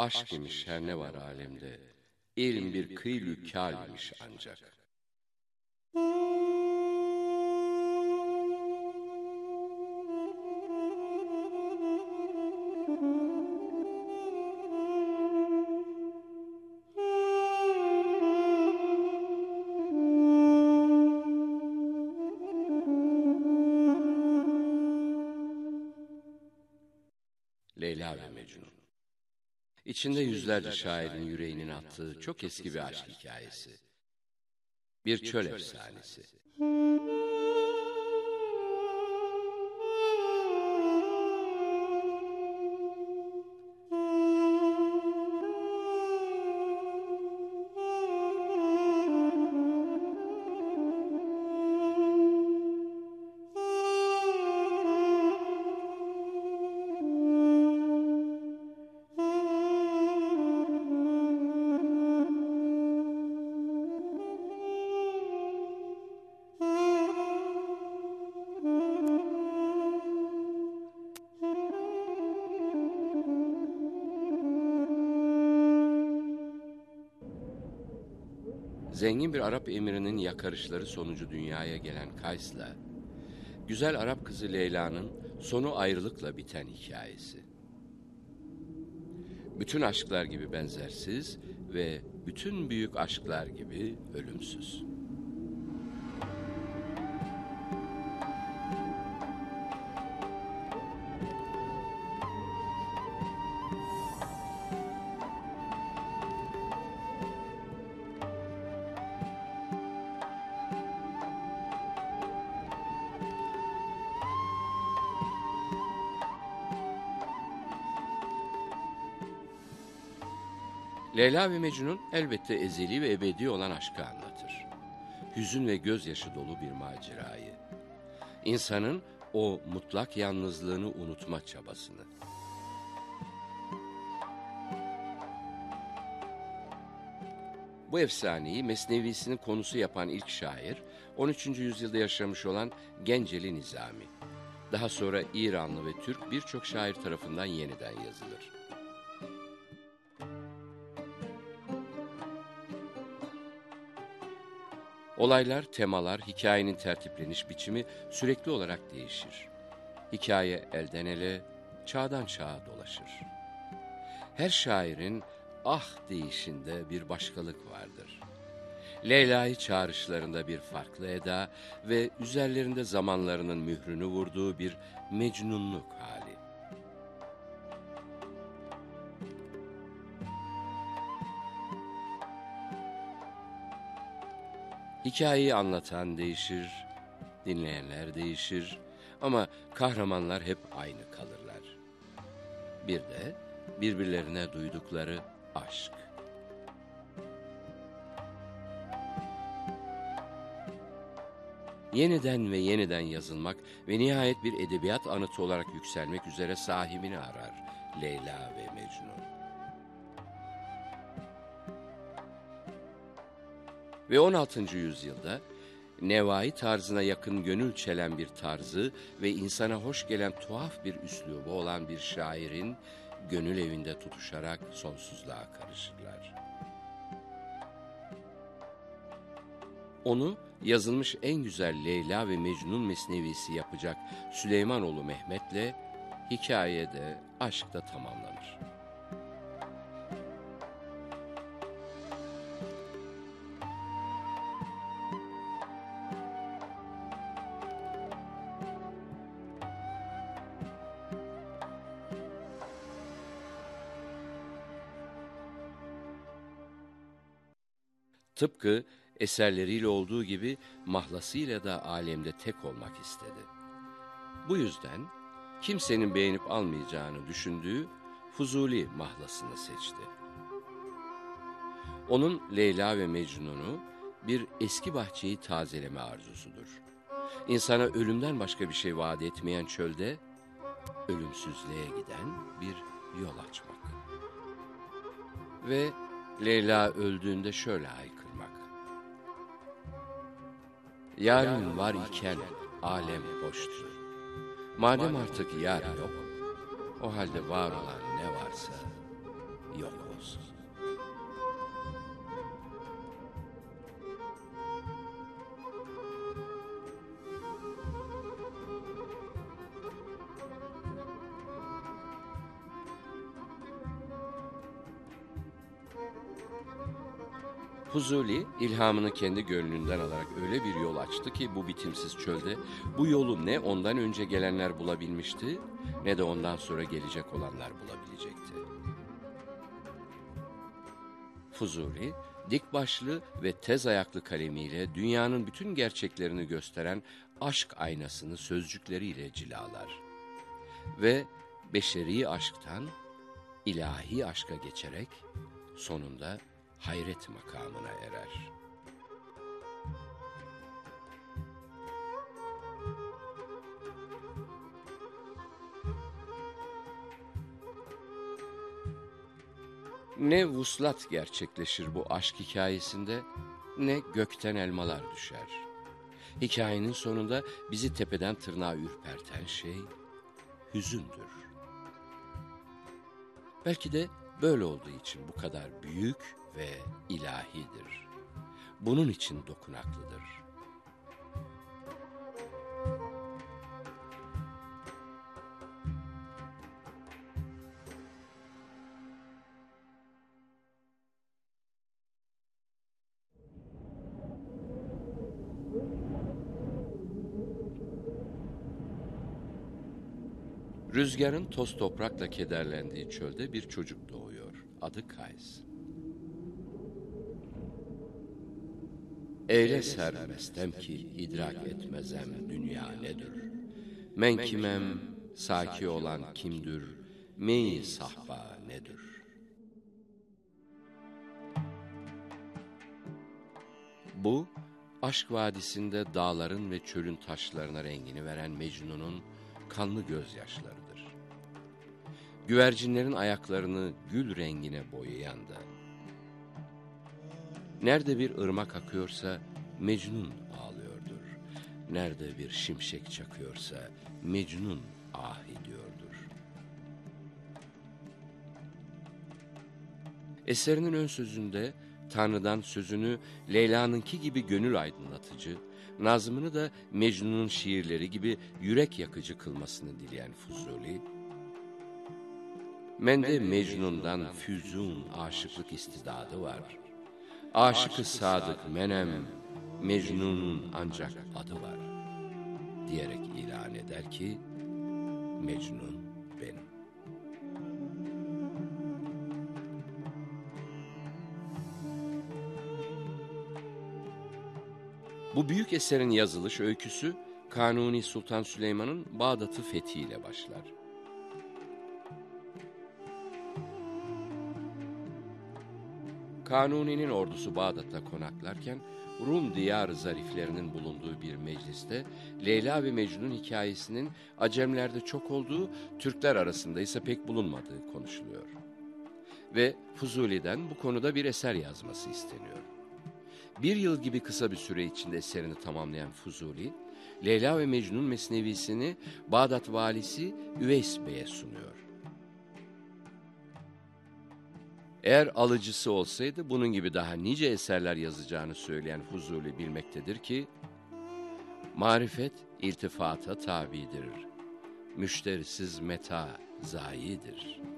Aşk imiş her ne var alemde. İlm bir kıylü kâlmiş ancak. İçinde yüzlerce şairin yüreğinin attığı çok eski bir aşk hikayesi. Bir çöl efsanesi. Zengin bir Arap emirinin yakarışları sonucu dünyaya gelen Kays'la, güzel Arap kızı Leyla'nın sonu ayrılıkla biten hikayesi. Bütün aşklar gibi benzersiz ve bütün büyük aşklar gibi ölümsüz. Leyla ve Mecnun elbette ezeli ve ebedi olan aşkı anlatır. Hüzün ve gözyaşı dolu bir macerayı. İnsanın o mutlak yalnızlığını unutma çabasını. Bu efsaneyi mesnevisinin konusu yapan ilk şair, 13. yüzyılda yaşamış olan Genceli Nizami. Daha sonra İranlı ve Türk birçok şair tarafından yeniden yazılır. Olaylar, temalar, hikayenin tertipleniş biçimi sürekli olarak değişir. Hikaye elden ele, çağdan çağa dolaşır. Her şairin ah deyişinde bir başkalık vardır. Leyla'yı çağrışlarında bir farklı eda ve üzerlerinde zamanlarının mührünü vurduğu bir mecnunluk hali. Hikayeyi anlatan değişir, dinleyenler değişir ama kahramanlar hep aynı kalırlar. Bir de birbirlerine duydukları aşk. Yeniden ve yeniden yazılmak ve nihayet bir edebiyat anıtı olarak yükselmek üzere sahibini arar Leyla ve Mecnun. Ve 16. yüzyılda nevai tarzına yakın gönül çelen bir tarzı ve insana hoş gelen tuhaf bir üslubu olan bir şairin gönül evinde tutuşarak sonsuzluğa karışırlar. Onu yazılmış en güzel Leyla ve Mecnun mesnevisi yapacak Süleymanoğlu Mehmet'le hikayede aşk da tamamlanır. Tıpkı eserleriyle olduğu gibi mahlasıyla da alemde tek olmak istedi. Bu yüzden kimsenin beğenip almayacağını düşündüğü Fuzuli mahlasını seçti. Onun Leyla ve Mecnun'u bir eski bahçeyi tazeleme arzusudur. İnsana ölümden başka bir şey vaat etmeyen çölde ölümsüzlüğe giden bir yol açmak. Ve Leyla öldüğünde şöyle haykırmak. Yarın var iken alem boştur. Madem artık yar yok, o halde var olan ne varsa yok Fuzuli ilhamını kendi gönlünden alarak öyle bir yol açtı ki bu bitimsiz çölde bu yolu ne ondan önce gelenler bulabilmişti ne de ondan sonra gelecek olanlar bulabilecekti. Fuzuli dik başlı ve tez ayaklı kalemiyle dünyanın bütün gerçeklerini gösteren aşk aynasını sözcükleriyle cilalar. Ve beşeri aşktan ilahi aşka geçerek sonunda hayret makamına erer. Ne vuslat gerçekleşir bu aşk hikayesinde ne gökten elmalar düşer. Hikayenin sonunda bizi tepeden tırnağa ürperten şey hüzündür. Belki de böyle olduğu için bu kadar büyük ve ilahidir. Bunun için dokunaklıdır. Rüzgarın toz toprakla kederlendiği çölde bir çocuk doğuyor. Adı Kays. Eyle sermestem ki idrak etmezem dünya nedir? Men kimem, saki olan kimdir? Meyi sahba nedir? Bu, aşk vadisinde dağların ve çölün taşlarına rengini veren Mecnun'un kanlı gözyaşlarıdır. Güvercinlerin ayaklarını gül rengine boyayan da, Nerede bir ırmak akıyorsa Mecnun ağlıyordur. Nerede bir şimşek çakıyorsa Mecnun ah ediyordur. Eserinin ön sözünde Tanrı'dan sözünü Leyla'nınki gibi gönül aydınlatıcı, nazmını da Mecnun'un şiirleri gibi yürek yakıcı kılmasını dileyen Fuzuli, Mende Mecnun'dan füzun aşıklık istidadı var. Aşıkı sadık menem, Mecnun'un ancak adı var. Diyerek ilan eder ki, Mecnun benim. Bu büyük eserin yazılış öyküsü, Kanuni Sultan Süleyman'ın Bağdat'ı fethiyle başlar. Kanuni'nin ordusu Bağdat'ta konaklarken Rum diyar zariflerinin bulunduğu bir mecliste Leyla ve Mecnun hikayesinin Acemlerde çok olduğu, Türkler arasında ise pek bulunmadığı konuşuluyor. Ve Fuzuli'den bu konuda bir eser yazması isteniyor. Bir yıl gibi kısa bir süre içinde eserini tamamlayan Fuzuli, Leyla ve Mecnun mesnevisini Bağdat valisi Üveys Bey'e sunuyor. Eğer alıcısı olsaydı bunun gibi daha nice eserler yazacağını söyleyen Fuzuli bilmektedir ki, marifet iltifata tabidir, müşterisiz meta zayidir.''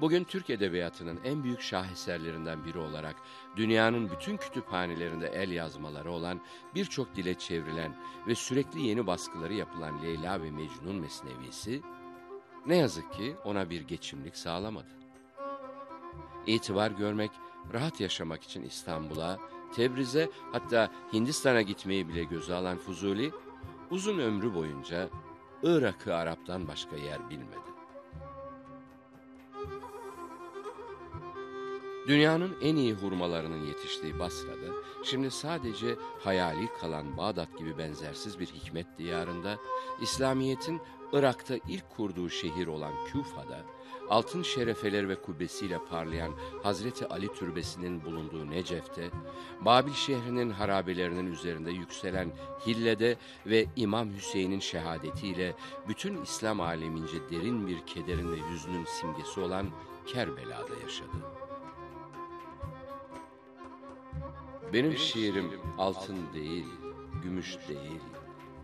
Bugün Türk Edebiyatı'nın en büyük şaheserlerinden biri olarak dünyanın bütün kütüphanelerinde el yazmaları olan birçok dile çevrilen ve sürekli yeni baskıları yapılan Leyla ve Mecnun mesnevisi ne yazık ki ona bir geçimlik sağlamadı. İtibar görmek, rahat yaşamak için İstanbul'a, Tebriz'e hatta Hindistan'a gitmeyi bile göze alan Fuzuli, uzun ömrü boyunca Irak'ı Arap'tan başka yer bilmedi. Dünyanın en iyi hurmalarının yetiştiği Basra'da, şimdi sadece hayali kalan Bağdat gibi benzersiz bir hikmet diyarında, İslamiyet'in Irak'ta ilk kurduğu şehir olan Küfa'da, altın şerefeler ve kubbesiyle parlayan Hazreti Ali Türbesi'nin bulunduğu Necef'te, Babil şehrinin harabelerinin üzerinde yükselen Hille'de ve İmam Hüseyin'in şehadetiyle bütün İslam alemince derin bir kederin ve hüznün simgesi olan Kerbela'da yaşadı. Benim şiirim altın değil, gümüş değil,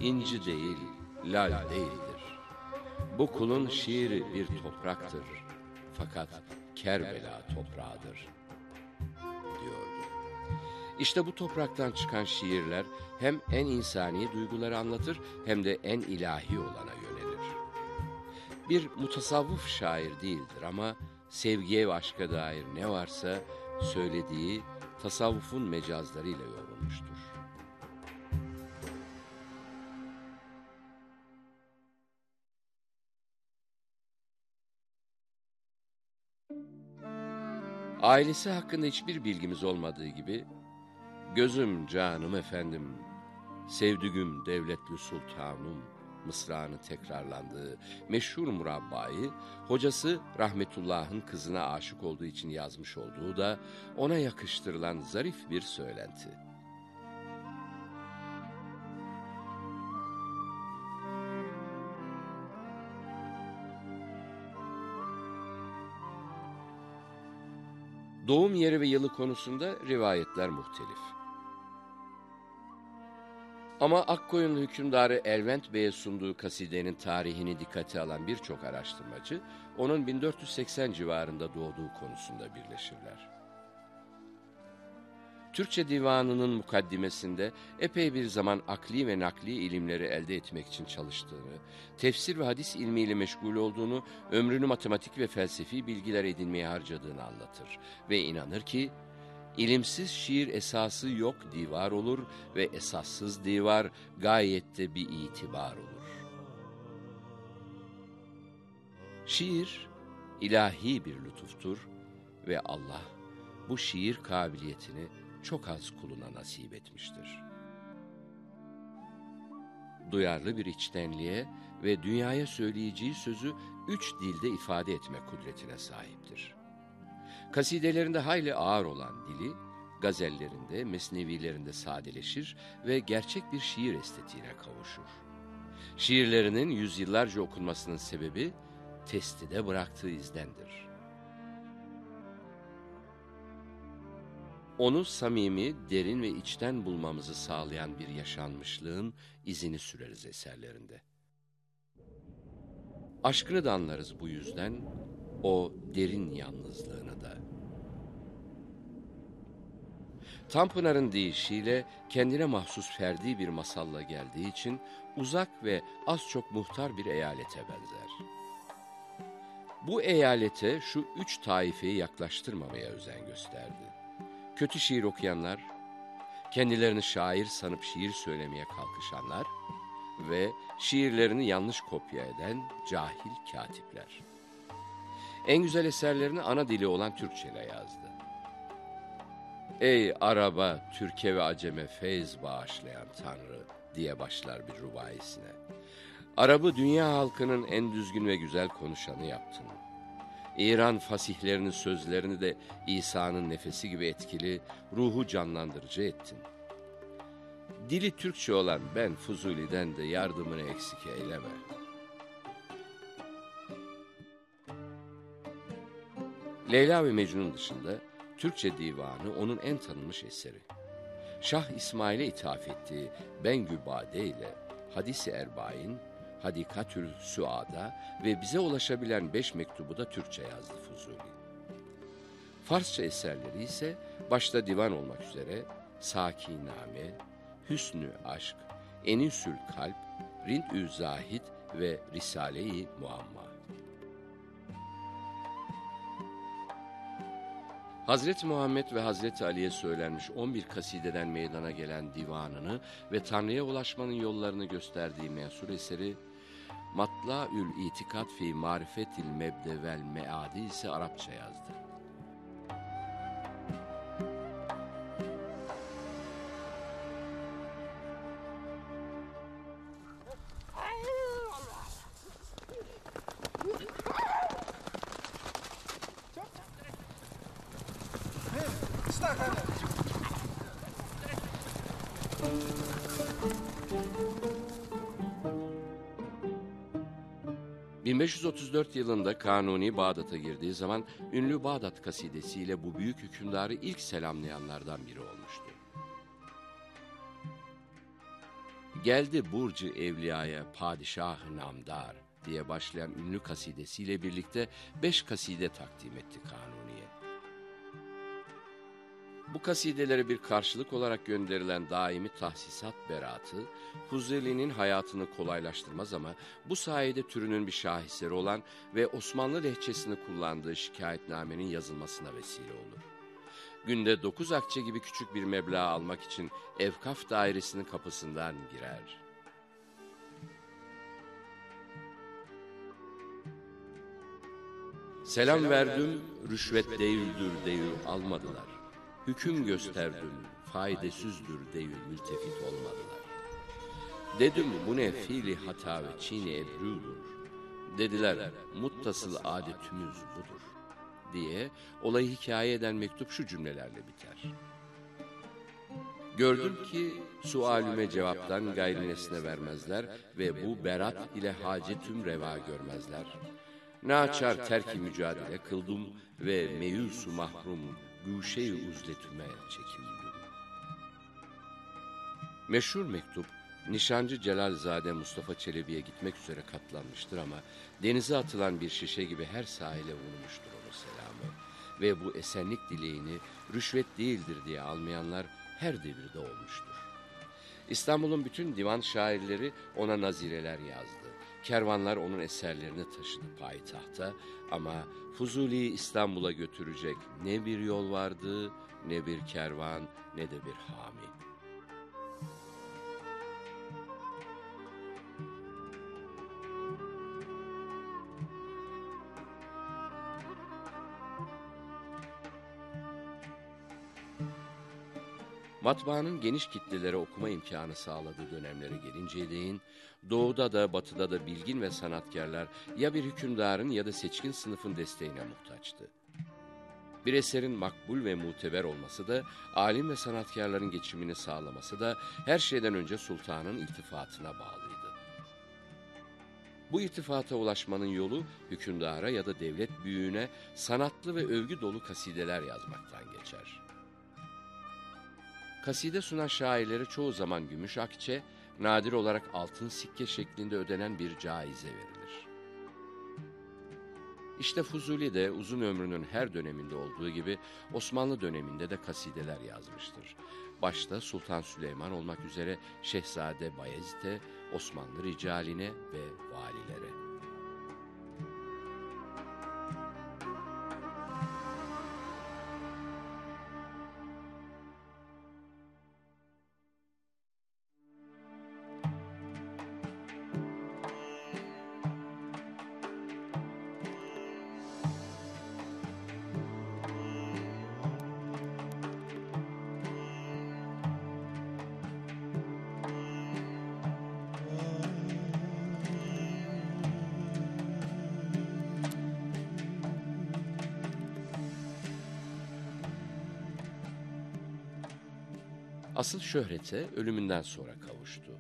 inci değil, lal değildir. Bu kulun şiiri bir topraktır. Fakat Kerbela toprağıdır, diyordu. İşte bu topraktan çıkan şiirler hem en insani duyguları anlatır hem de en ilahi olana yönelir. Bir mutasavvıf şair değildir ama sevgiye ve aşka dair ne varsa söylediği tasavvufun mecazlarıyla yoğrulmuştur. Ailesi hakkında hiçbir bilgimiz olmadığı gibi, gözüm canım efendim, sevdügüm devletli sultanım, mısrağını tekrarlandığı meşhur murabbayı, hocası rahmetullahın kızına aşık olduğu için yazmış olduğu da ona yakıştırılan zarif bir söylenti. Doğum yeri ve yılı konusunda rivayetler muhtelif. Ama Akkoyunlu hükümdarı Elvent Bey'e sunduğu kasidenin tarihini dikkate alan birçok araştırmacı, onun 1480 civarında doğduğu konusunda birleşirler. Türkçe divanının mukaddimesinde epey bir zaman akli ve nakli ilimleri elde etmek için çalıştığını, tefsir ve hadis ilmiyle meşgul olduğunu, ömrünü matematik ve felsefi bilgiler edinmeye harcadığını anlatır ve inanır ki, İlimsiz şiir esası yok divar olur ve esassız divar gayette bir itibar olur. Şiir ilahi bir lütuftur ve Allah bu şiir kabiliyetini çok az kuluna nasip etmiştir. Duyarlı bir içtenliğe ve dünyaya söyleyeceği sözü üç dilde ifade etme kudretine sahiptir. Kasidelerinde hayli ağır olan dili, gazellerinde, mesnevilerinde sadeleşir ve gerçek bir şiir estetiğine kavuşur. Şiirlerinin yüzyıllarca okunmasının sebebi, testide bıraktığı izdendir. Onu samimi, derin ve içten bulmamızı sağlayan bir yaşanmışlığın izini süreriz eserlerinde. Aşkını da anlarız bu yüzden, o derin yalnızlığını da. Tanpınar'ın deyişiyle kendine mahsus ferdi bir masalla geldiği için uzak ve az çok muhtar bir eyalete benzer. Bu eyalete şu üç taifeyi yaklaştırmamaya özen gösterdi. Kötü şiir okuyanlar, kendilerini şair sanıp şiir söylemeye kalkışanlar ve şiirlerini yanlış kopya eden cahil katipler. En güzel eserlerini ana dili olan Türkçe ile yazdı. Ey araba, Türkiye ve Aceme feyz bağışlayan Tanrı diye başlar bir rubayisine. Arabı dünya halkının en düzgün ve güzel konuşanı yaptın. İran fasihlerinin sözlerini de İsa'nın nefesi gibi etkili, ruhu canlandırıcı ettin. Dili Türkçe olan ben Fuzuli'den de yardımını eksik eyleme. Leyla ve Mecnun dışında Türkçe divanı onun en tanınmış eseri. Şah İsmail'e ithaf ettiği Ben Gübade ile Hadis-i Erbain, Hadikatül Suada ve bize ulaşabilen beş mektubu da Türkçe yazdı Fuzuli. Farsça eserleri ise başta divan olmak üzere Sakiname, Hüsnü Aşk, Enisül Kalp, Rindü Zahid ve Risale-i Muamma. Hazreti Muhammed ve Hazreti Ali'ye söylenmiş 11 kasideden meydana gelen divanını ve Tanrı'ya ulaşmanın yollarını gösterdiği mensur eseri, Matlaül İtikat fi Marifetil Mebdevel Meadi ise Arapça yazdı. ...1534 yılında Kanuni Bağdat'a girdiği zaman... ...ünlü Bağdat kasidesiyle bu büyük hükümdarı ilk selamlayanlardan biri olmuştu. Geldi Burcu Evliya'ya padişah namdar diye başlayan ünlü kasidesiyle birlikte beş kaside takdim etti Kanuni'ye. Bu kasidelere bir karşılık olarak gönderilen daimi tahsisat beratı, Fuzeli'nin hayatını kolaylaştırmaz ama bu sayede türünün bir şaheseri olan ve Osmanlı lehçesini kullandığı şikayetnamenin yazılmasına vesile olur. Günde dokuz akçe gibi küçük bir meblağ almak için evkaf dairesinin kapısından girer. Selam verdim, rüşvet değildir deyil almadılar. Hüküm gösterdim, faydasüzdür deyil mültefit olmadılar. Dedim bu ne fiili hata ve çiğni ebrudur. Dediler muttasıl adetimiz budur diye olayı hikaye eden mektup şu cümlelerle biter. Gördüm ki sualüme cevaptan gayrinesine vermezler ve bu berat ile hacetüm reva görmezler. Naçar terki mücadele kıldım ve meyusu mahrum güşe-i uzletüme çekildim. Meşhur mektup Nişancı Celalzade Mustafa Çelebi'ye gitmek üzere katlanmıştır ama denize atılan bir şişe gibi her sahile vurmuştur onu selamı. Ve bu esenlik dileğini rüşvet değildir diye almayanlar her devirde olmuştur. İstanbul'un bütün divan şairleri ona nazireler yazdı. Kervanlar onun eserlerini taşıdı payitahta ama Fuzuli'yi İstanbul'a götürecek ne bir yol vardı, ne bir kervan, ne de bir hami. Matbaanın geniş kitlelere okuma imkanı sağladığı dönemlere gelinceye değin, doğuda da batıda da bilgin ve sanatkarlar ya bir hükümdarın ya da seçkin sınıfın desteğine muhtaçtı. Bir eserin makbul ve muteber olması da, alim ve sanatkarların geçimini sağlaması da her şeyden önce sultanın iltifatına bağlıydı. Bu irtifata ulaşmanın yolu hükümdara ya da devlet büyüğüne sanatlı ve övgü dolu kasideler yazmaktan geçer. Kaside sunan şairlere çoğu zaman gümüş akçe, nadir olarak altın sikke şeklinde ödenen bir caize verilir. İşte Fuzuli de uzun ömrünün her döneminde olduğu gibi Osmanlı döneminde de kasideler yazmıştır. Başta Sultan Süleyman olmak üzere Şehzade Bayezid'e, Osmanlı ricaline ve valilere. Asıl şöhrete ölümünden sonra kavuştu.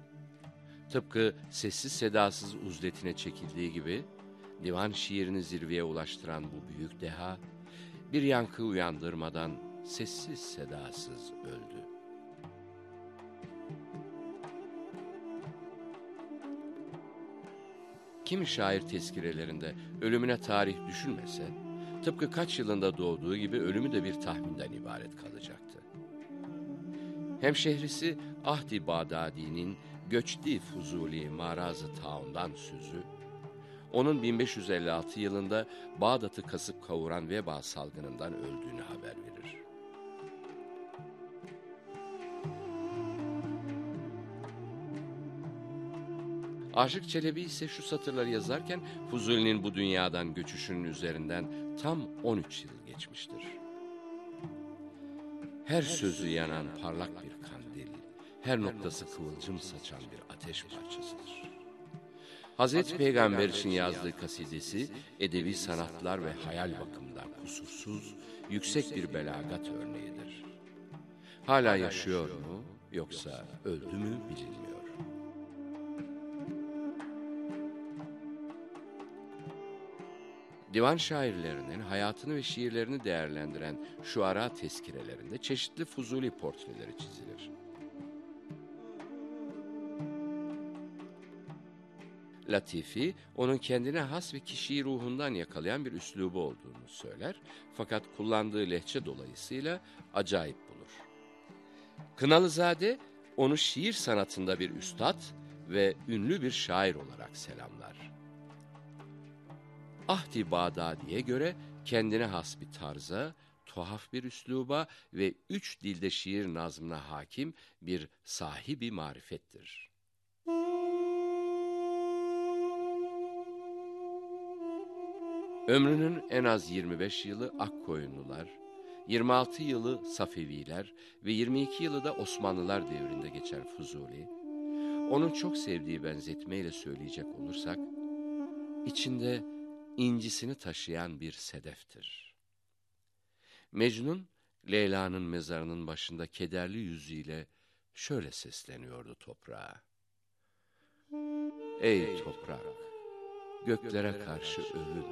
Tıpkı sessiz sedasız uzletine çekildiği gibi divan şiirini zirveye ulaştıran bu büyük deha bir yankı uyandırmadan sessiz sedasız öldü. Kimi şair tezkirelerinde ölümüne tarih düşünmese, tıpkı kaç yılında doğduğu gibi ölümü de bir tahminden ibaret kalacaktı. Hemşehrisi Ahdi Bağdadi'nin Göçti Fuzuli Marazı Taun'dan sözü, onun 1556 yılında Bağdat'ı kasıp kavuran veba salgınından öldüğünü haber verir. Aşık Çelebi ise şu satırları yazarken Fuzuli'nin bu dünyadan göçüşünün üzerinden tam 13 yıl geçmiştir. Her sözü yanan parlak bir kandil, her noktası kıvılcım saçan bir ateş parçasıdır. Hazreti Peygamber için yazdığı kasidesi, edebi sanatlar ve hayal bakımından kusursuz, yüksek bir belagat örneğidir. Hala yaşıyor mu yoksa öldü mü bilinmiyor. Divan şairlerinin hayatını ve şiirlerini değerlendiren şu ara tezkirelerinde çeşitli Fuzuli portreleri çizilir. Latifi, onun kendine has ve kişiyi ruhundan yakalayan bir üslubu olduğunu söyler, fakat kullandığı lehçe dolayısıyla acayip bulur. Kınalızade, onu şiir sanatında bir üstad ve ünlü bir şair olarak selamlar. Ahdi Bağdadi'ye göre kendine has bir tarza, tuhaf bir üsluba ve üç dilde şiir nazmına hakim bir sahibi marifettir. Ömrünün en az 25 yılı Akkoyunlular, 26 yılı Safeviler ve 22 yılı da Osmanlılar devrinde geçen Fuzuli, onun çok sevdiği benzetmeyle söyleyecek olursak, içinde incisini taşıyan bir sedeftir. Mecnun, Leyla'nın mezarının başında kederli yüzüyle şöyle sesleniyordu toprağa. Ey toprak, göklere karşı övün.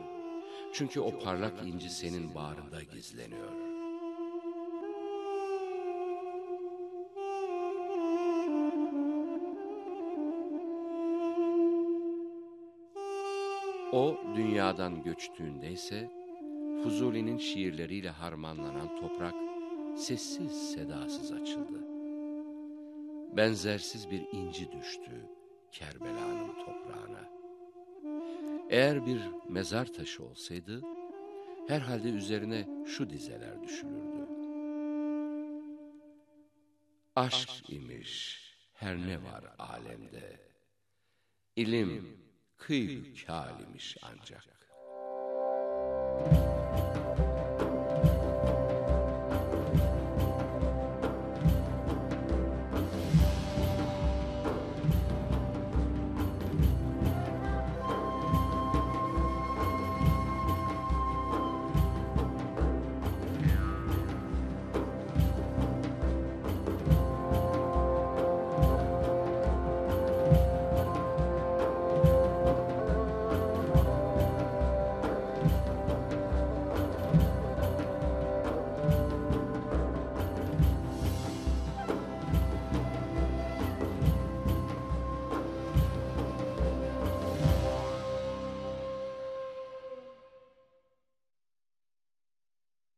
Çünkü o parlak inci senin bağrında gizleniyor. O dünyadan göçtüğünde ise Fuzuli'nin şiirleriyle harmanlanan toprak sessiz sedasız açıldı. Benzersiz bir inci düştü Kerbela'nın toprağına. Eğer bir mezar taşı olsaydı, herhalde üzerine şu dizeler düşülürdü. Aşk imiş her ne var alemde, ilim kıyı kâl imiş ancak.